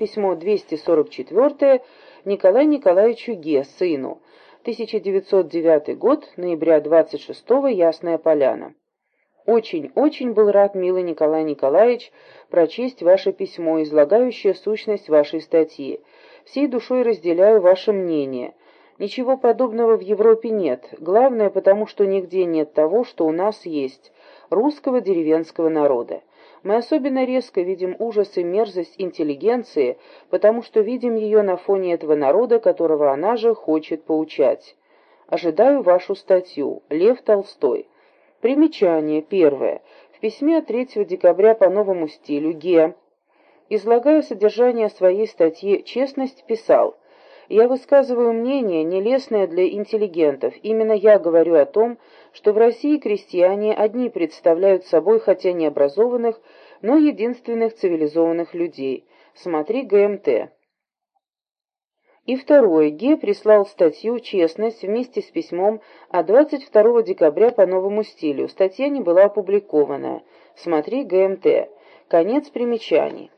Письмо 244 Николаю Николаевичу Ге, сыну. 1909 год, ноября 26 Ясная Поляна. Очень-очень был рад, милый Николай Николаевич, прочесть ваше письмо, излагающее сущность вашей статьи. Всей душой разделяю ваше мнение. Ничего подобного в Европе нет. Главное, потому что нигде нет того, что у нас есть, русского деревенского народа. Мы особенно резко видим ужас и мерзость интеллигенции, потому что видим ее на фоне этого народа, которого она же хочет поучать. Ожидаю вашу статью. Лев Толстой. Примечание. Первое. В письме от 3 декабря по новому стилю Ге, излагая содержание своей статьи «Честность», писал «Я высказываю мнение, нелестное для интеллигентов. Именно я говорю о том, что в России крестьяне одни представляют собой, хотя не образованных, но единственных цивилизованных людей. Смотри ГМТ. И второе. Ге прислал статью «Честность» вместе с письмом от 22 декабря по новому стилю. Статья не была опубликована. Смотри ГМТ. Конец примечаний.